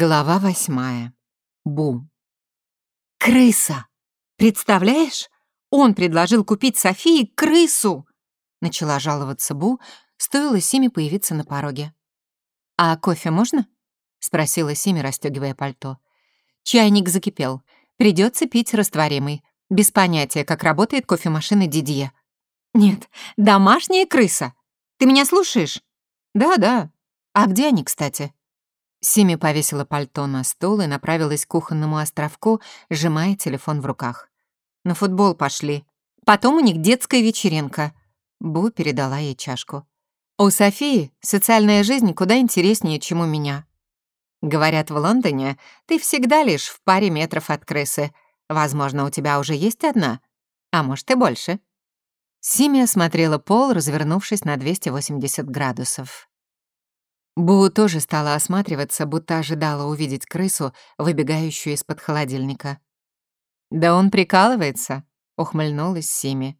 Глава восьмая. Бу. «Крыса! Представляешь? Он предложил купить Софии крысу!» Начала жаловаться Бу, стоило Симе появиться на пороге. «А кофе можно?» — спросила Сими, расстегивая пальто. Чайник закипел. Придется пить растворимый. Без понятия, как работает кофемашина Дидье. «Нет, домашняя крыса! Ты меня слушаешь?» «Да-да. А где они, кстати?» Сими повесила пальто на стол и направилась к кухонному островку, сжимая телефон в руках. «На футбол пошли. Потом у них детская вечеринка». Бу передала ей чашку. «У Софии социальная жизнь куда интереснее, чем у меня. Говорят, в Лондоне ты всегда лишь в паре метров от крысы. Возможно, у тебя уже есть одна, а может и больше». Сими осмотрела пол, развернувшись на 280 градусов. Бу тоже стала осматриваться, будто ожидала увидеть крысу, выбегающую из-под холодильника. «Да он прикалывается», — ухмыльнулась Сими.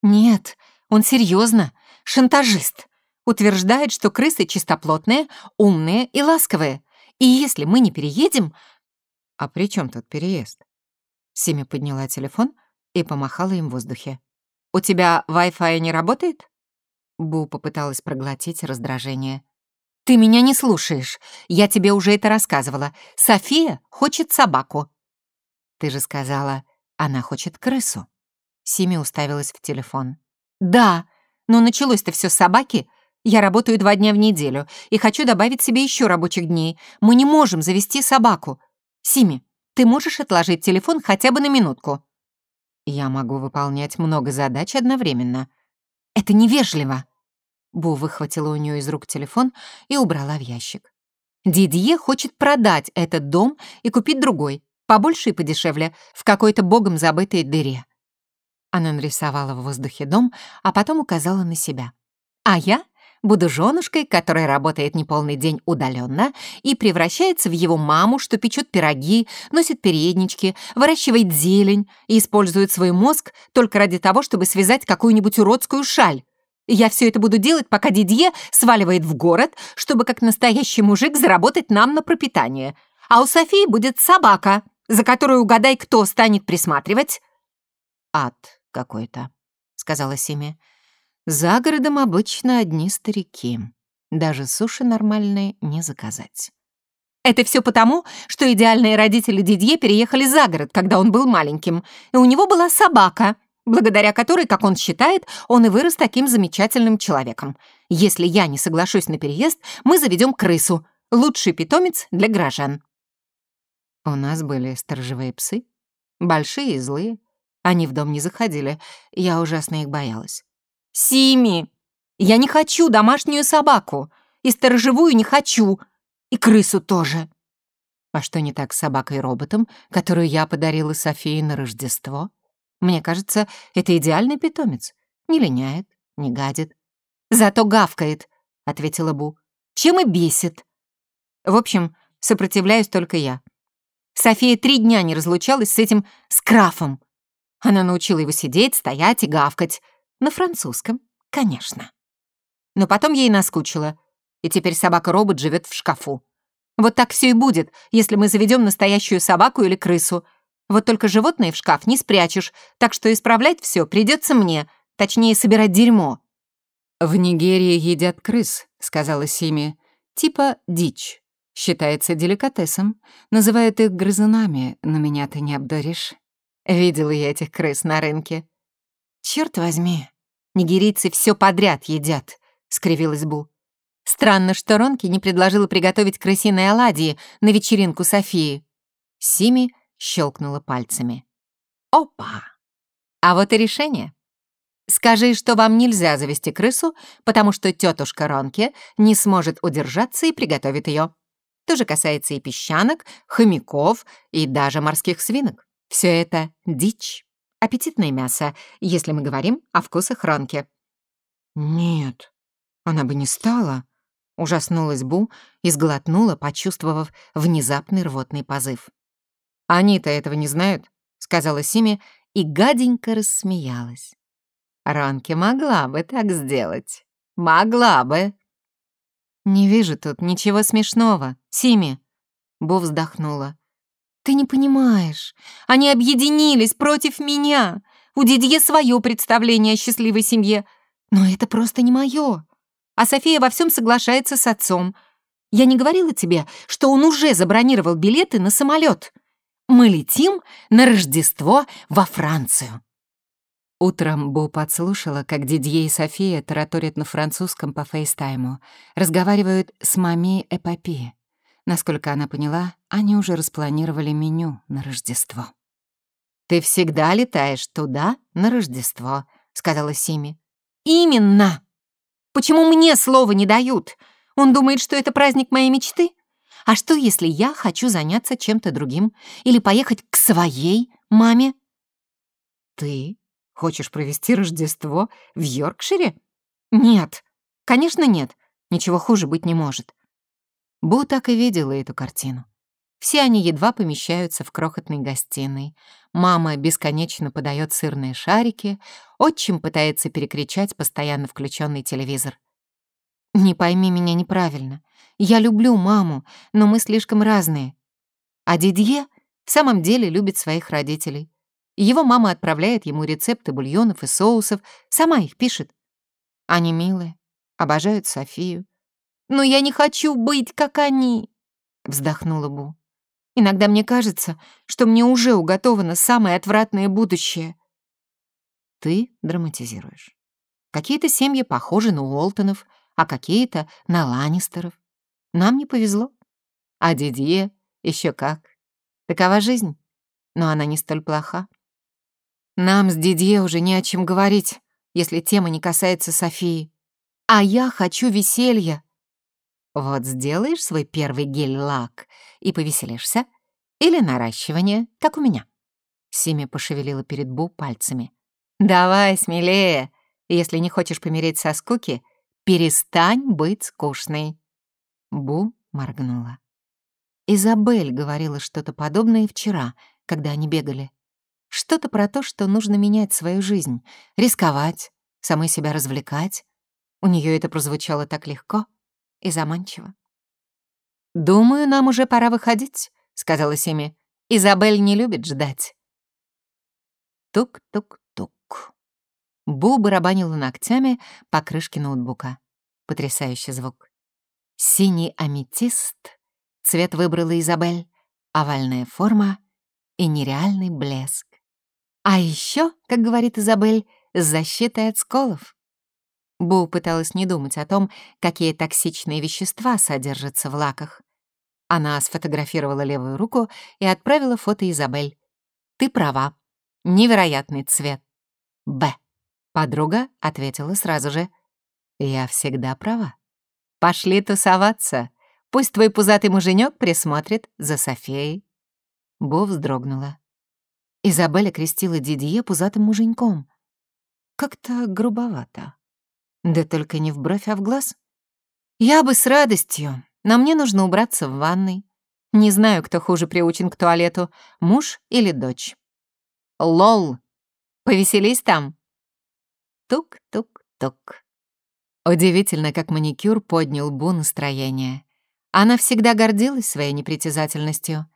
«Нет, он серьезно, шантажист. Утверждает, что крысы чистоплотные, умные и ласковые. И если мы не переедем...» «А при чем тут переезд?» Сими подняла телефон и помахала им в воздухе. «У тебя Wi-Fi не работает?» Бу попыталась проглотить раздражение. «Ты меня не слушаешь. Я тебе уже это рассказывала. София хочет собаку». «Ты же сказала, она хочет крысу». Сими уставилась в телефон. «Да, но началось-то все с собаки. Я работаю два дня в неделю и хочу добавить себе еще рабочих дней. Мы не можем завести собаку. Сими, ты можешь отложить телефон хотя бы на минутку?» «Я могу выполнять много задач одновременно». «Это невежливо», Бу выхватила у нее из рук телефон и убрала в ящик. Дидье хочет продать этот дом и купить другой, побольше и подешевле, в какой-то богом забытой дыре. Она нарисовала в воздухе дом, а потом указала на себя. А я буду женушкой, которая работает неполный день удаленно и превращается в его маму, что печет пироги, носит переднички, выращивает зелень и использует свой мозг только ради того, чтобы связать какую-нибудь уродскую шаль. Я все это буду делать, пока Дидье сваливает в город, чтобы как настоящий мужик заработать нам на пропитание. А у Софии будет собака, за которую угадай, кто станет присматривать». «Ад какой-то», — сказала Сими. «За городом обычно одни старики. Даже суши нормальные не заказать». Это все потому, что идеальные родители Дидье переехали за город, когда он был маленьким, и у него была собака — благодаря которой, как он считает, он и вырос таким замечательным человеком. Если я не соглашусь на переезд, мы заведем крысу. Лучший питомец для горожан. У нас были сторожевые псы. Большие и злые. Они в дом не заходили. Я ужасно их боялась. «Сими! Я не хочу домашнюю собаку. И сторожевую не хочу. И крысу тоже». А что не так с собакой-роботом, которую я подарила Софии на Рождество? Мне кажется, это идеальный питомец. Не линяет, не гадит. Зато гавкает, — ответила Бу. Чем и бесит. В общем, сопротивляюсь только я. София три дня не разлучалась с этим скрафом. Она научила его сидеть, стоять и гавкать. На французском, конечно. Но потом ей наскучило, и теперь собака-робот живет в шкафу. Вот так все и будет, если мы заведем настоящую собаку или крысу. Вот только животное в шкаф не спрячешь, так что исправлять все придется мне, точнее, собирать дерьмо». «В Нигерии едят крыс», — сказала Сими. «Типа дичь. Считается деликатесом. Называют их грызунами, но меня ты не обдуришь. Видела я этих крыс на рынке». «Чёрт возьми, нигерийцы все подряд едят», — скривилась Бу. «Странно, что Ронки не предложила приготовить крысиные оладьи на вечеринку Софии». Сими щелкнула пальцами. Опа! А вот и решение. Скажи, что вам нельзя завести крысу, потому что тетушка Ронки не сможет удержаться и приготовит ее. То же касается и песчанок, хомяков и даже морских свинок. Все это дичь. Аппетитное мясо, если мы говорим о вкусах Ронки. Нет, она бы не стала. Ужаснулась Бу и сглотнула, почувствовав внезапный рвотный позыв. «Они-то этого не знают», — сказала Сими и гаденько рассмеялась. «Ронки могла бы так сделать. Могла бы». «Не вижу тут ничего смешного, Сими. Бо вздохнула. «Ты не понимаешь. Они объединились против меня. У Дидье свое представление о счастливой семье. Но это просто не мое. А София во всем соглашается с отцом. Я не говорила тебе, что он уже забронировал билеты на самолет. Мы летим на Рождество во Францию. Утром Бо подслушала, как Дидье и София тараторят на французском по фейстайму, разговаривают с мами Эпопи. Насколько она поняла, они уже распланировали меню на Рождество. «Ты всегда летаешь туда на Рождество», — сказала Сими. «Именно! Почему мне слова не дают? Он думает, что это праздник моей мечты? А что, если я хочу заняться чем-то другим или поехать к своей маме?» «Ты Хочешь провести Рождество в Йоркшире? Нет, конечно нет. Ничего хуже быть не может. Бу так и видела эту картину. Все они едва помещаются в крохотной гостиной. Мама бесконечно подает сырные шарики, отчим пытается перекричать постоянно включенный телевизор. Не пойми меня неправильно. Я люблю маму, но мы слишком разные. А Дидье в самом деле любит своих родителей. Его мама отправляет ему рецепты бульонов и соусов, сама их пишет. Они милые, обожают Софию. «Но я не хочу быть, как они!» — вздохнула Бу. «Иногда мне кажется, что мне уже уготовано самое отвратное будущее». Ты драматизируешь. Какие-то семьи похожи на Уолтонов, а какие-то — на Ланнистеров. Нам не повезло. А Дидье еще как. Такова жизнь, но она не столь плоха. Нам с Дидье уже не о чем говорить, если тема не касается Софии. А я хочу веселья. Вот сделаешь свой первый гель-лак и повеселишься. Или наращивание, как у меня. Сими пошевелила перед Бу пальцами. «Давай смелее. Если не хочешь помереть со скуки, перестань быть скучной». Бу моргнула. Изабель говорила что-то подобное вчера, когда они бегали. Что-то про то, что нужно менять свою жизнь, рисковать, самой себя развлекать. У нее это прозвучало так легко и заманчиво. «Думаю, нам уже пора выходить», — сказала Семи. «Изабель не любит ждать». Тук-тук-тук. Бу барабанила ногтями по крышке ноутбука. Потрясающий звук. Синий аметист. Цвет выбрала Изабель. Овальная форма и нереальный блеск. А еще, как говорит Изабель, с защитой от сколов. Бу пыталась не думать о том, какие токсичные вещества содержатся в лаках. Она сфотографировала левую руку и отправила фото Изабель. «Ты права. Невероятный цвет». «Б». Подруга ответила сразу же. «Я всегда права. Пошли тусоваться. Пусть твой пузатый муженек присмотрит за Софией». Бу вздрогнула. Изабелла крестила Дидье пузатым муженьком. Как-то грубовато. Да только не в бровь, а в глаз. Я бы с радостью, но мне нужно убраться в ванной. Не знаю, кто хуже приучен к туалету, муж или дочь. Лол, повеселись там. Тук-тук-тук. Удивительно, как маникюр поднял Бу настроение. Она всегда гордилась своей непритязательностью.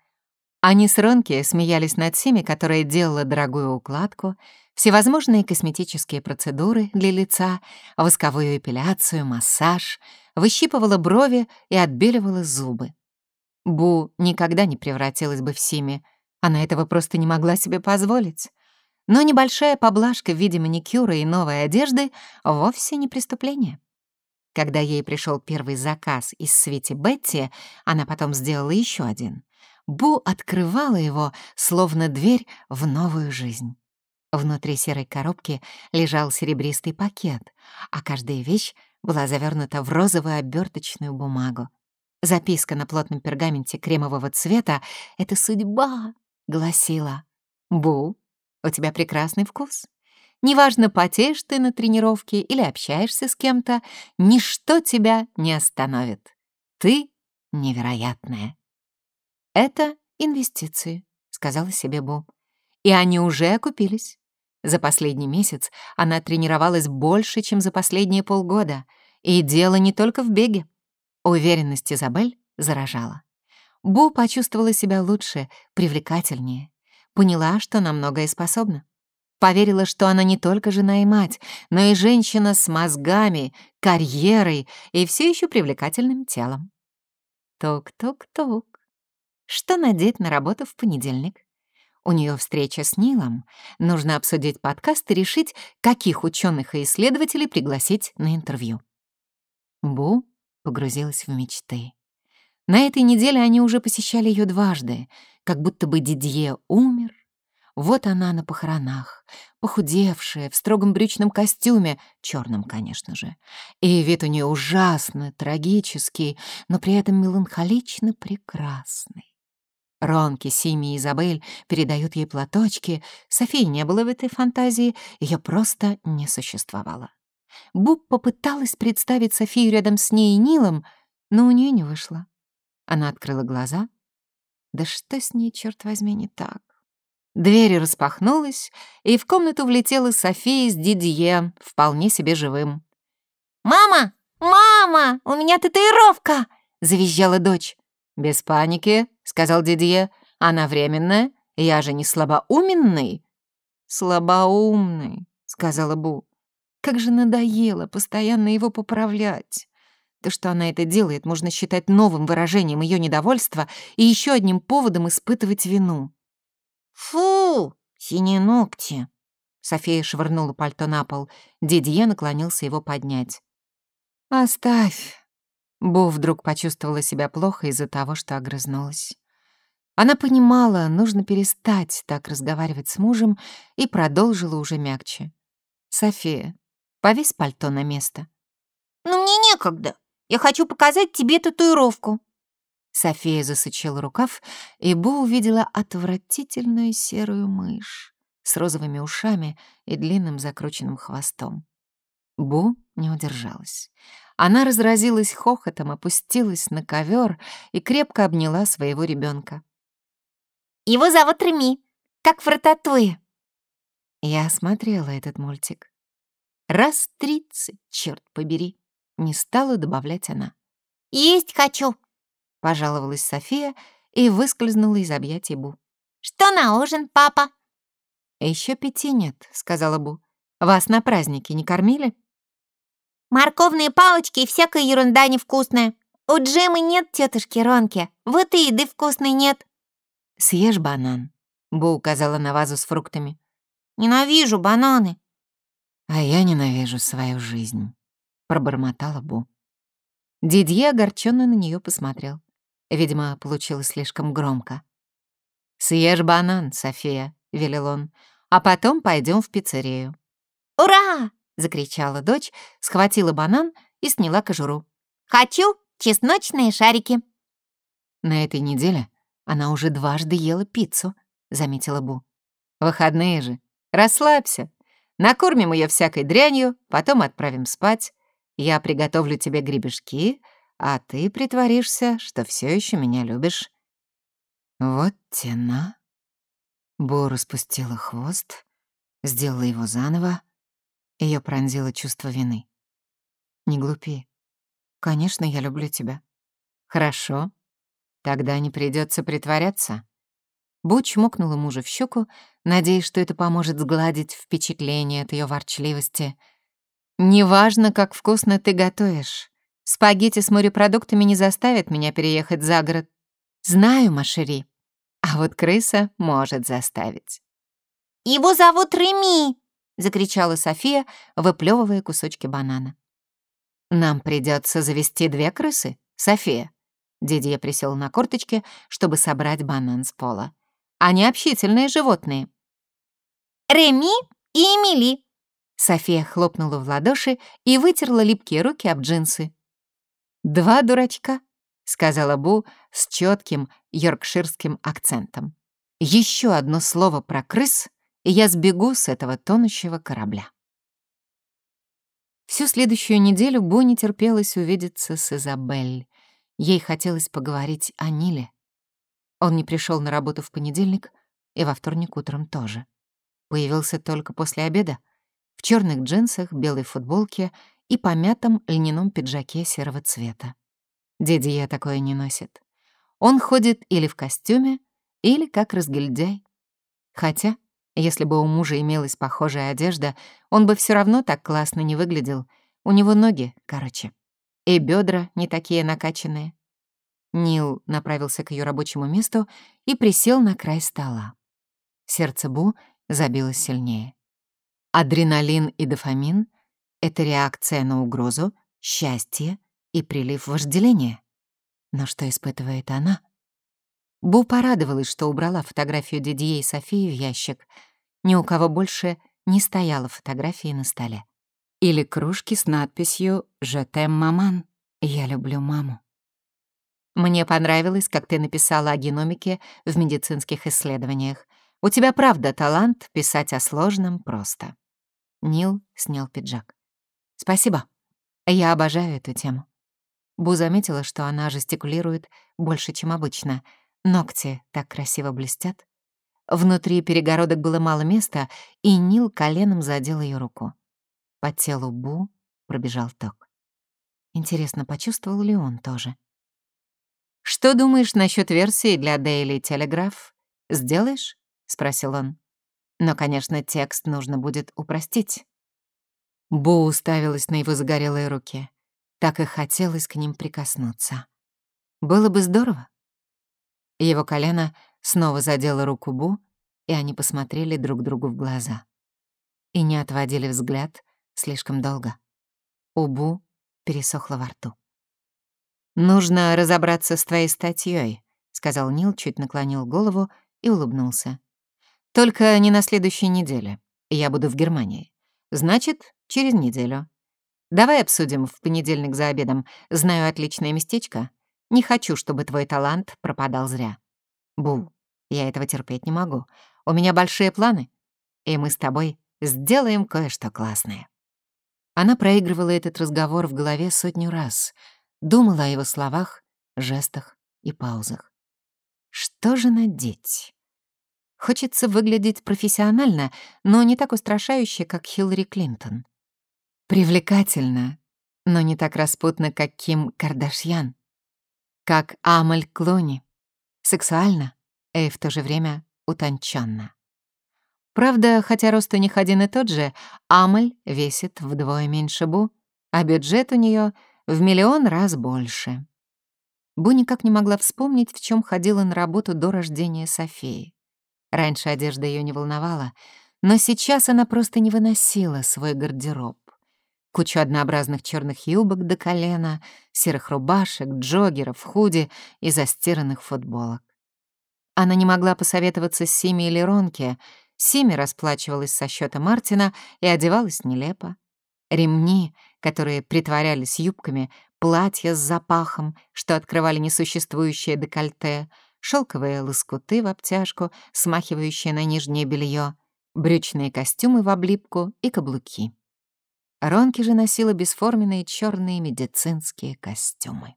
Они с Ронки смеялись над Сими, которая делала дорогую укладку, всевозможные косметические процедуры для лица, восковую эпиляцию, массаж, выщипывала брови и отбеливала зубы. Бу никогда не превратилась бы в Сими, она этого просто не могла себе позволить. Но небольшая поблажка в виде маникюра и новой одежды вовсе не преступление. Когда ей пришел первый заказ из Свити Бетти, она потом сделала еще один. Бу открывала его, словно дверь в новую жизнь. Внутри серой коробки лежал серебристый пакет, а каждая вещь была завернута в розовую оберточную бумагу. Записка на плотном пергаменте кремового цвета — «Это судьба», — гласила. «Бу, у тебя прекрасный вкус. Неважно, потеешь ты на тренировке или общаешься с кем-то, ничто тебя не остановит. Ты невероятная». «Это инвестиции», — сказала себе Бу. И они уже окупились. За последний месяц она тренировалась больше, чем за последние полгода. И дело не только в беге. Уверенность Изабель заражала. Бу почувствовала себя лучше, привлекательнее. Поняла, что на многое способна. Поверила, что она не только жена и мать, но и женщина с мозгами, карьерой и все еще привлекательным телом. Тук-тук-тук. Что надеть на работу в понедельник? У нее встреча с Нилом. Нужно обсудить подкаст и решить, каких ученых и исследователей пригласить на интервью. Бу погрузилась в мечты. На этой неделе они уже посещали ее дважды, как будто бы Дидье умер. Вот она на похоронах, похудевшая, в строгом брючном костюме, черном, конечно же. И вид у нее ужасно, трагический, но при этом меланхолично прекрасный. Ронки, Сими и Изабель передают ей платочки. Софии не было в этой фантазии, ее просто не существовало. Буб попыталась представить Софию рядом с ней и Нилом, но у нее не вышло. Она открыла глаза. Да что с ней, черт возьми, не так? Дверь распахнулась, и в комнату влетела София с Дидье, вполне себе живым. «Мама! Мама! У меня татуировка!» — завизжала дочь. «Без паники», — сказал Дидье. «Она временная. Я же не слабоуменный». «Слабоумный», — сказала Бу. «Как же надоело постоянно его поправлять». То, что она это делает, можно считать новым выражением ее недовольства и еще одним поводом испытывать вину. «Фу! Синие ногти!» София швырнула пальто на пол. Дидье наклонился его поднять. «Оставь!» Бу вдруг почувствовала себя плохо из-за того, что огрызнулась. Она понимала, нужно перестать так разговаривать с мужем, и продолжила уже мягче. «София, повесь пальто на место». «Ну, мне некогда. Я хочу показать тебе татуировку». София засучила рукав, и Бу увидела отвратительную серую мышь с розовыми ушами и длинным закрученным хвостом. Бу не удержалась. Она разразилась хохотом, опустилась на ковер и крепко обняла своего ребенка. «Его зовут Реми, как в рататуе». Я смотрела этот мультик. Раз тридцать, черт побери, не стала добавлять она. «Есть хочу», — пожаловалась София и выскользнула из объятий Бу. «Что на ужин, папа?» Еще пяти нет», — сказала Бу. «Вас на празднике не кормили?» «Морковные палочки и всякая ерунда невкусная. У Джемы нет тетушки Ронки, вот и еды вкусной нет». «Съешь банан», — Бу указала на вазу с фруктами. «Ненавижу бананы». «А я ненавижу свою жизнь», — пробормотала Бу. Дидье огорченно на нее посмотрел. Видимо, получилось слишком громко. «Съешь банан, София», — велел он, «а потом пойдем в пиццерию». «Ура!» — закричала дочь, схватила банан и сняла кожуру. «Хочу чесночные шарики». На этой неделе она уже дважды ела пиццу, заметила Бу. Выходные же. Расслабься. Накормим ее всякой дрянью, потом отправим спать. Я приготовлю тебе гребешки, а ты притворишься, что все еще меня любишь. Вот тена. Бо распустила хвост, сделала его заново. Ее пронзило чувство вины. Не глупи. Конечно, я люблю тебя. Хорошо. Тогда не придется притворяться. Буч мукнула мужа в щеку, надеясь, что это поможет сгладить впечатление от ее ворчливости. «Неважно, как вкусно ты готовишь. Спагетти с морепродуктами не заставят меня переехать за город. Знаю, Машери. А вот крыса может заставить». «Его зовут Реми!» — закричала София, выплевывая кусочки банана. «Нам придется завести две крысы, София». Дидье присел на корточки, чтобы собрать банан с пола. «Они общительные животные». «Реми и Эмили!» София хлопнула в ладоши и вытерла липкие руки об джинсы. «Два дурачка», — сказала Бу с четким йоркширским акцентом. «Еще одно слово про крыс, и я сбегу с этого тонущего корабля». Всю следующую неделю Бу не терпелась увидеться с Изабель. Ей хотелось поговорить о Ниле. Он не пришел на работу в понедельник и во вторник утром тоже. Появился только после обеда, в черных джинсах, белой футболке и помятом льняном пиджаке серого цвета. Дядя такое не носит. Он ходит или в костюме, или как разгильдяй. Хотя, если бы у мужа имелась похожая одежда, он бы все равно так классно не выглядел. У него ноги, короче. И бедра не такие накачанные. Нил направился к ее рабочему месту и присел на край стола. Сердце Бу забилось сильнее. Адреналин и дофамин — это реакция на угрозу, счастье и прилив вожделения. Но что испытывает она? Бу порадовалась, что убрала фотографию Дидье и Софии в ящик. Ни у кого больше не стояла фотографии на столе. Или кружки с надписью «Je t'aime, маман» — «Я люблю маму». Мне понравилось, как ты написала о геномике в медицинских исследованиях. У тебя правда талант писать о сложном просто. Нил снял пиджак. Спасибо. Я обожаю эту тему. Бу заметила, что она жестикулирует больше, чем обычно. Ногти так красиво блестят. Внутри перегородок было мало места, и Нил коленом задел ее руку. По телу Бу пробежал ток. Интересно, почувствовал ли он тоже? «Что думаешь насчет версии для Daily Telegraph? Сделаешь?» — спросил он. «Но, конечно, текст нужно будет упростить». Бу уставилась на его загорелые руки. Так и хотелось к ним прикоснуться. Было бы здорово. Его колено снова задело руку Бу, и они посмотрели друг другу в глаза. И не отводили взгляд слишком долго. У Бу пересохло во рту. «Нужно разобраться с твоей статьей, сказал Нил, чуть наклонил голову и улыбнулся. «Только не на следующей неделе. Я буду в Германии. Значит, через неделю. Давай обсудим в понедельник за обедом. Знаю отличное местечко. Не хочу, чтобы твой талант пропадал зря. Бу, я этого терпеть не могу. У меня большие планы, и мы с тобой сделаем кое-что классное». Она проигрывала этот разговор в голове сотню раз, думала о его словах, жестах и паузах. Что же надеть? Хочется выглядеть профессионально, но не так устрашающе, как Хиллари Клинтон. Привлекательно, но не так распутно, как Ким Кардашьян. Как Амаль Клони. Сексуально и в то же время утонченно. Правда, хотя рост у них один и тот же, Амаль весит вдвое меньше Бу, а бюджет у нее в миллион раз больше. Бу никак не могла вспомнить, в чем ходила на работу до рождения Софии. Раньше одежда ее не волновала, но сейчас она просто не выносила свой гардероб кучу однообразных черных юбок до колена, серых рубашек, джоггеров, худи и застиранных футболок. Она не могла посоветоваться с Сими или Ронке. Сими расплачивалась со счета Мартина и одевалась нелепо. Ремни, которые притворялись юбками, платья с запахом, что открывали несуществующее декольте, шелковые лоскуты в обтяжку, смахивающие на нижнее белье, брючные костюмы в облипку и каблуки. Ронки же носила бесформенные черные медицинские костюмы.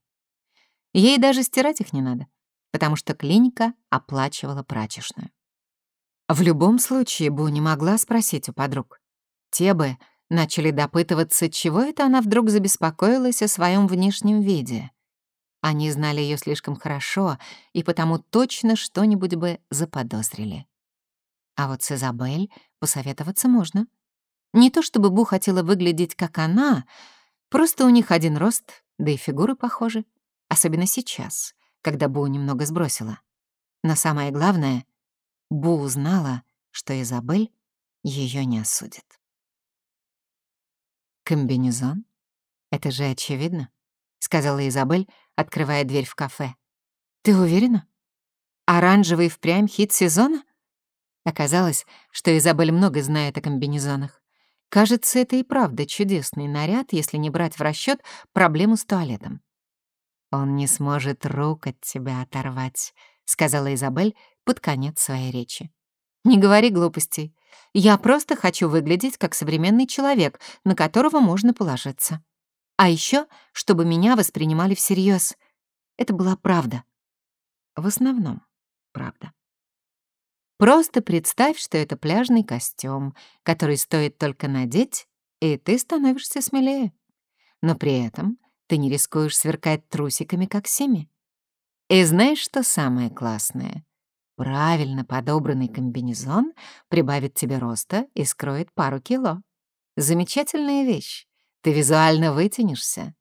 Ей даже стирать их не надо, потому что клиника оплачивала прачечную. В любом случае Бу не могла спросить у подруг. Те бы начали допытываться, чего это она вдруг забеспокоилась о своем внешнем виде. Они знали ее слишком хорошо и потому точно что-нибудь бы заподозрили. А вот с Изабель посоветоваться можно — не то чтобы Бу хотела выглядеть как она, просто у них один рост, да и фигуры похожи. Особенно сейчас, когда Бу немного сбросила. Но самое главное, Бу узнала, что Изабель ее не осудит. «Комбинезон? Это же очевидно», — сказала Изабель, открывая дверь в кафе. «Ты уверена? Оранжевый впрямь хит сезона?» Оказалось, что Изабель много знает о комбинезонах. Кажется, это и правда чудесный наряд, если не брать в расчет проблему с туалетом. «Он не сможет рук от тебя оторвать», — сказала Изабель под конец своей речи. «Не говори глупостей. Я просто хочу выглядеть как современный человек, на которого можно положиться. А еще, чтобы меня воспринимали всерьез. Это была правда. В основном правда. Просто представь, что это пляжный костюм, который стоит только надеть, и ты становишься смелее. Но при этом ты не рискуешь сверкать трусиками, как Сими. И знаешь, что самое классное? Правильно подобранный комбинезон прибавит тебе роста и скроет пару кило. Замечательная вещь. Ты визуально вытянешься.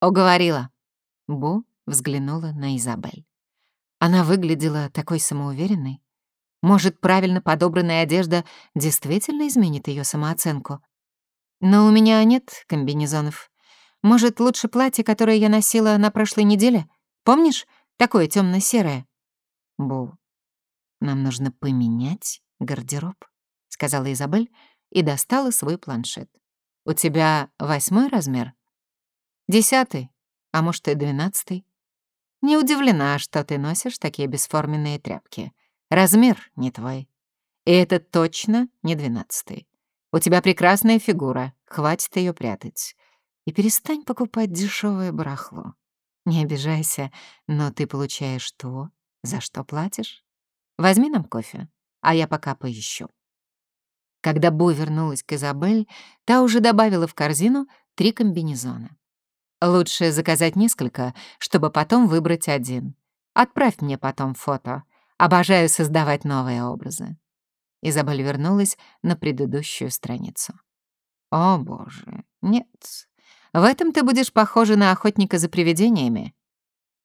Уговорила. Бу взглянула на Изабель. Она выглядела такой самоуверенной. Может, правильно подобранная одежда действительно изменит ее самооценку? Но у меня нет комбинезонов. Может, лучше платье, которое я носила на прошлой неделе? Помнишь? Такое темно серое Бу, нам нужно поменять гардероб, сказала Изабель и достала свой планшет. У тебя восьмой размер? Десятый, а может и двенадцатый. Не удивлена, что ты носишь такие бесформенные тряпки. Размер не твой. И это точно не двенадцатый. У тебя прекрасная фигура, хватит ее прятать. И перестань покупать дешевое барахло. Не обижайся, но ты получаешь то, за что платишь. Возьми нам кофе, а я пока поищу. Когда Бу вернулась к Изабель, та уже добавила в корзину три комбинезона. Лучше заказать несколько, чтобы потом выбрать один. Отправь мне потом фото. Обожаю создавать новые образы. Изабель вернулась на предыдущую страницу. О, боже, нет. В этом ты будешь похожа на охотника за привидениями.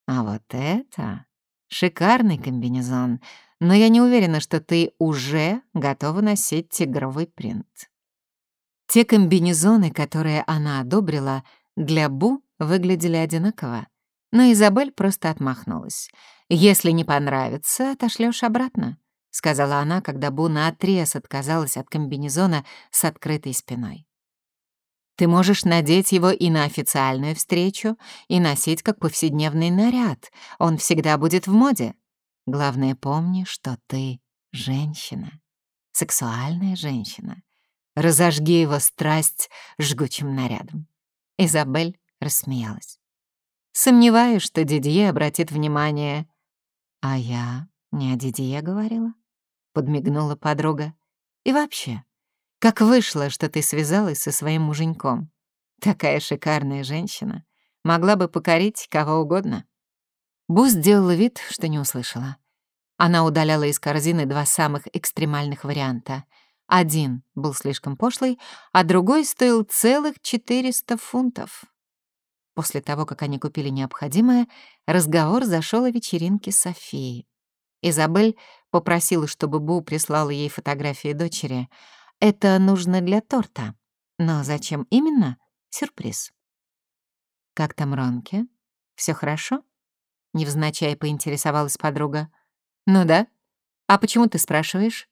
А вот это шикарный комбинезон, но я не уверена, что ты уже готова носить тигровый принт. Те комбинезоны, которые она одобрила, для Бу выглядели одинаково, но Изабель просто отмахнулась. «Если не понравится, отошлёшь обратно», — сказала она, когда Бу наотрез отказалась от комбинезона с открытой спиной. «Ты можешь надеть его и на официальную встречу, и носить как повседневный наряд. Он всегда будет в моде. Главное, помни, что ты женщина, сексуальная женщина. Разожги его страсть жгучим нарядом. Изабель рассмеялась. Сомневаюсь, что Дидье обратит внимание. А я не о Дидье говорила, подмигнула подруга. И вообще, как вышло, что ты связалась со своим муженьком? Такая шикарная женщина. Могла бы покорить кого угодно. Бу сделала вид, что не услышала. Она удаляла из корзины два самых экстремальных варианта. Один был слишком пошлый, а другой стоил целых 400 фунтов. После того, как они купили необходимое, разговор зашел о вечеринке Софии. Изабель попросила, чтобы Бу прислала ей фотографии дочери. Это нужно для торта. Но зачем именно? Сюрприз. «Как там Ронки? Все хорошо?» Невзначай поинтересовалась подруга. «Ну да. А почему ты спрашиваешь?»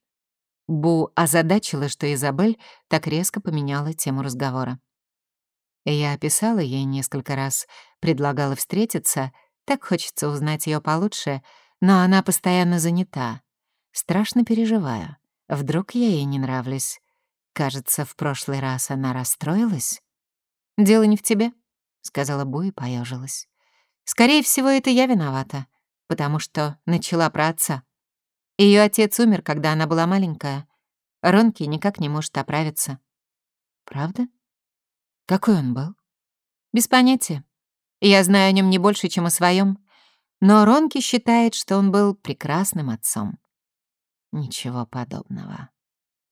Бу озадачила, что Изабель так резко поменяла тему разговора. Я описала ей несколько раз, предлагала встретиться, так хочется узнать ее получше, но она постоянно занята. Страшно переживаю. Вдруг я ей не нравлюсь. Кажется, в прошлый раз она расстроилась. «Дело не в тебе», — сказала Бу и поежилась. Скорее всего, это я виновата, потому что начала про отца. Ее отец умер, когда она была маленькая. Ронки никак не может оправиться. Правда? Какой он был? Без понятия. Я знаю о нем не больше, чем о своем. Но Ронки считает, что он был прекрасным отцом. Ничего подобного,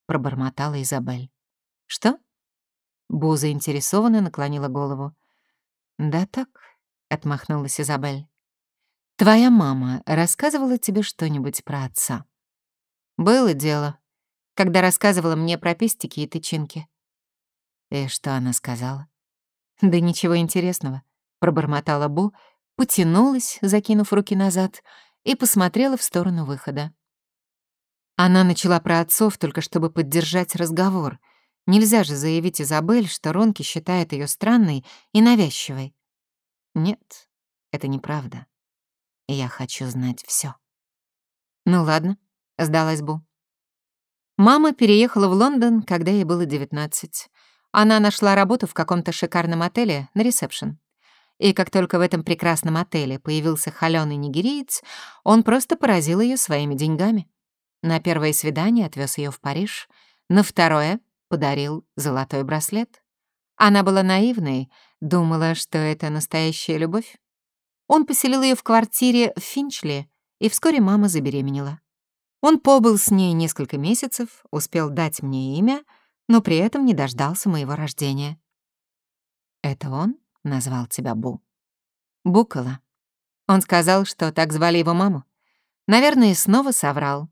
пробормотала Изабель. Что? Бу заинтересованно наклонила голову. Да так, — отмахнулась Изабель. «Твоя мама рассказывала тебе что-нибудь про отца?» «Было дело, когда рассказывала мне про пестики и тычинки». «И что она сказала?» «Да ничего интересного», — пробормотала Бу, потянулась, закинув руки назад, и посмотрела в сторону выхода. Она начала про отцов только чтобы поддержать разговор. Нельзя же заявить Изабель, что Ронки считает ее странной и навязчивой. Нет, это неправда. Я хочу знать все. Ну ладно, сдалась Бу. Мама переехала в Лондон, когда ей было 19. Она нашла работу в каком-то шикарном отеле на ресепшн. И как только в этом прекрасном отеле появился холёный нигериец, он просто поразил ее своими деньгами. На первое свидание отвез ее в Париж, на второе подарил золотой браслет. Она была наивной, думала, что это настоящая любовь. Он поселил ее в квартире в Финчли, и вскоре мама забеременела. Он побыл с ней несколько месяцев, успел дать мне имя, но при этом не дождался моего рождения. Это он назвал тебя Бу? Букола. Он сказал, что так звали его маму. Наверное, снова соврал.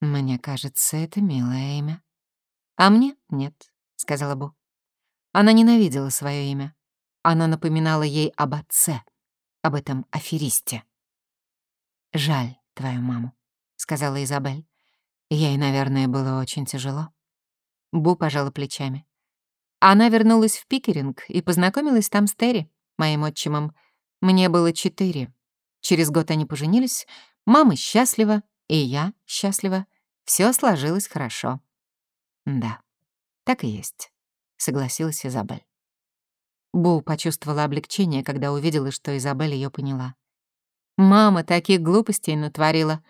Мне кажется, это милое имя. А мне нет, сказала Бу. Она ненавидела свое имя. Оно напоминало ей об отце, об этом аферисте. «Жаль твою маму», — сказала Изабель. Ей, наверное, было очень тяжело. Бу пожала плечами. Она вернулась в Пикеринг и познакомилась там с Терри, моим отчимом. Мне было четыре. Через год они поженились. Мама счастлива, и я счастлива. Все сложилось хорошо. Да, так и есть, согласилась Изабель. Бу почувствовала облегчение, когда увидела, что Изабель ее поняла. Мама таких глупостей натворила.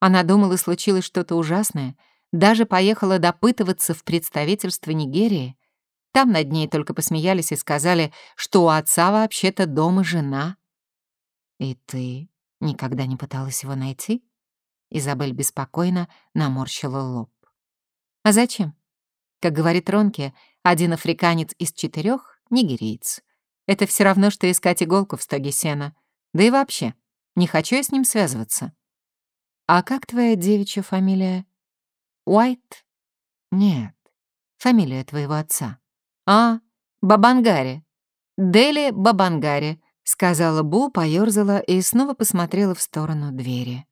Она думала, случилось что-то ужасное. Даже поехала допытываться в представительство Нигерии. Там над ней только посмеялись и сказали, что у отца вообще-то дома жена. «И ты никогда не пыталась его найти?» Изабель беспокойно наморщила лоб. «А зачем? Как говорит Ронке, один африканец из четырех нигериец. Это все равно, что искать иголку в стоге сена. Да и вообще, не хочу я с ним связываться. А как твоя девичья фамилия? Уайт? Нет, фамилия твоего отца. А, Бабангари. Дели Бабангари, сказала Бу, поёрзала и снова посмотрела в сторону двери.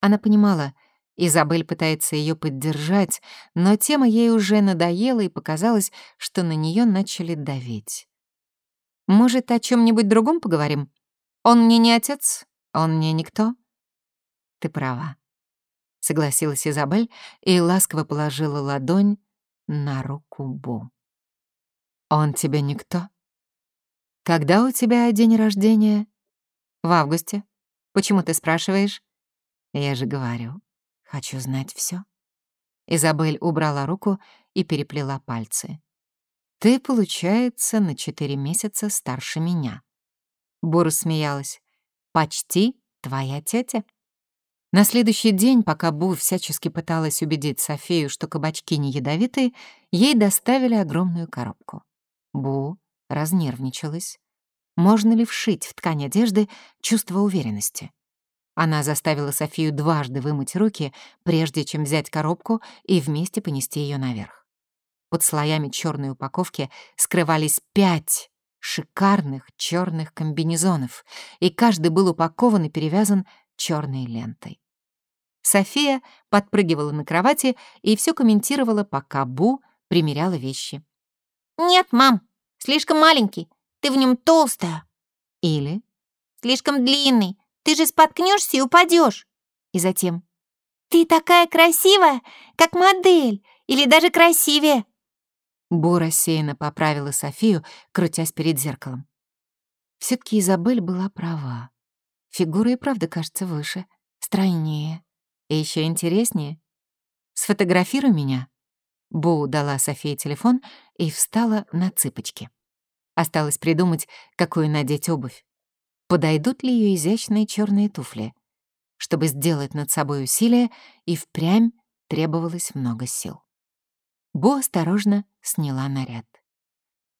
Она понимала, Изабель пытается ее поддержать, но тема ей уже надоела и показалось, что на нее начали давить. «Может, о чем нибудь другом поговорим? Он мне не отец, он мне никто». «Ты права», — согласилась Изабель и ласково положила ладонь на руку Бу. «Он тебе никто? Когда у тебя день рождения?» «В августе. Почему ты спрашиваешь?» «Я же говорю, Хочу знать все. Изабель убрала руку и переплела пальцы. Ты, получается, на четыре месяца старше меня. Бура смеялась. Почти твоя тетя. На следующий день, пока Бу всячески пыталась убедить Софию, что кабачки не ядовитые, ей доставили огромную коробку. Бу разнервничалась. Можно ли вшить в ткань одежды чувство уверенности? Она заставила Софию дважды вымыть руки, прежде чем взять коробку и вместе понести ее наверх. Под слоями черной упаковки скрывались пять шикарных черных комбинезонов, и каждый был упакован и перевязан черной лентой. София подпрыгивала на кровати и все комментировала, пока Бу примеряла вещи. «Нет, мам, слишком маленький, ты в нем толстая». Или «Слишком длинный, ты же споткнешься и упадешь. И затем. Ты такая красивая, как модель, или даже красивее. Бу рассеянно поправила Софию, крутясь перед зеркалом. все таки Изабель была права. Фигура и правда кажется выше, стройнее и еще интереснее. «Сфотографируй меня». Бу дала Софии телефон и встала на цыпочки. Осталось придумать, какую надеть обувь подойдут ли ее изящные черные туфли. Чтобы сделать над собой усилие, и впрямь требовалось много сил. Бо осторожно сняла наряд.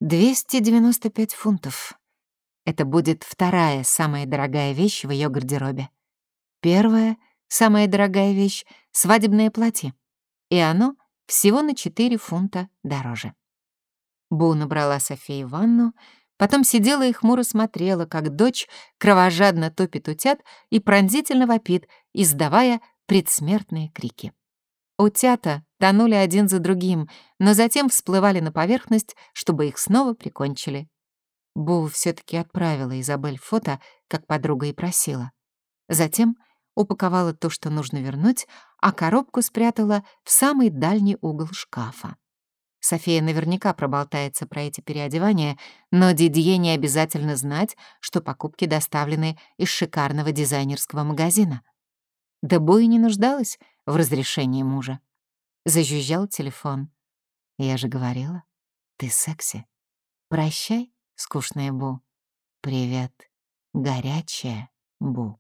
295 фунтов. Это будет вторая самая дорогая вещь в ее гардеробе. Первая самая дорогая вещь — свадебное платье. И оно всего на 4 фунта дороже. Бу набрала Софии ванну, Потом сидела и хмуро смотрела, как дочь кровожадно топит утят и пронзительно вопит, издавая предсмертные крики. Утята тонули один за другим, но затем всплывали на поверхность, чтобы их снова прикончили. Бу все таки отправила Изабель фото, как подруга и просила. Затем упаковала то, что нужно вернуть, а коробку спрятала в самый дальний угол шкафа. София наверняка проболтается про эти переодевания, но Дидье не обязательно знать, что покупки доставлены из шикарного дизайнерского магазина. Да Бой не нуждалась в разрешении мужа. Зажужжал телефон. Я же говорила, ты секси. Прощай, скучная Бу. Привет, горячая Бу.